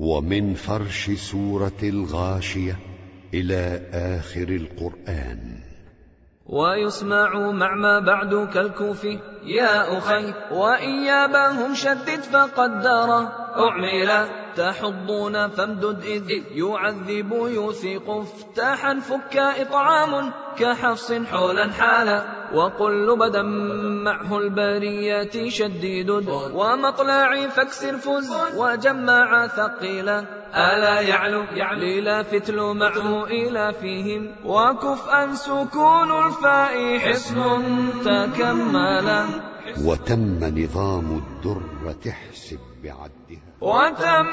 ومن فرش سورة الغاشية إلى آخر القرآن. ويسمع مع ما بعد كالكوفي يا أخي وإيابهم شدد فقدر أعمل تحضون فامدد إذ يعذب يوثق. افتاحا فك إطعام كحفص حولا حالا وقل بدا معه البريات شديد. ومطلع فاكسر فز. وجمع ثقيلا ألا يعلو يعلي لا فتل معه إلى فيهم. وكفءا سكون الفاء حصن تكملا وتم نظام الدرة احسب بعدها. وتم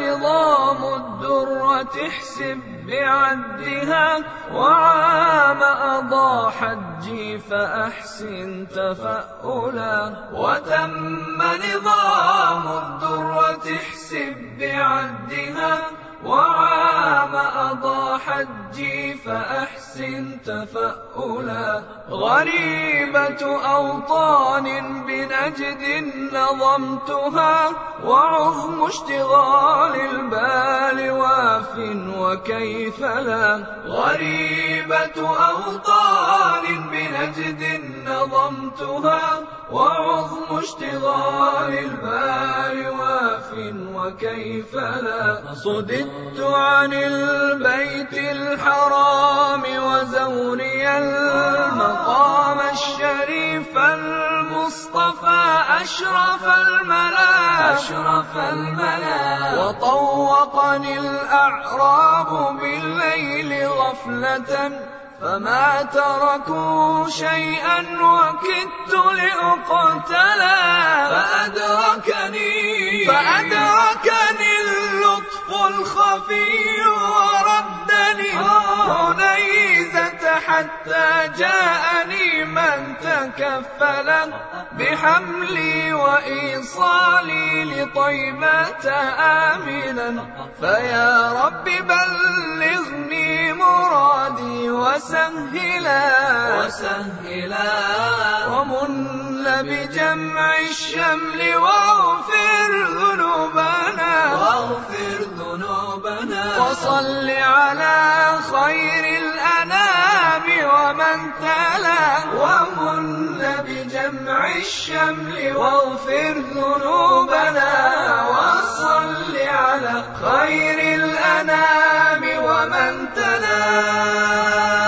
نظام الدرة احسب بعدها. وعام أضاع حجي فأحسن تفألا. وتم نظام الدرة احسب بعدها. وعام أضى حجي فأحسن تفألا. غريبة أوطان بنجد نظمتها وعظم اشتغال البال واف وكيف لا. غريبة أوطان بنجد نظمتها وعظم اشتغال البال واف وكيف لا؟ صددت عن البيت الحرام وزوري المقام الشريف المصطفى أشرف الملا أشرف الملا وطوقني الأعراب بالليل غفلة فما تركوا شيئا وكدت لأقتلا فأدركني الخفي وردني هنيزة حتى جاءني من تكفل بحملي وإيصالي لطيبة آمنا. فيا رب بلغني مرادي وسهلا. وسهلا. ومن بجمع الشمل واغفر ذنوبنا صل على خير الأنام ومن تلا ومن بجمع الشمل واغفر ذنوبنا وصل على خير الأنام ومن تلا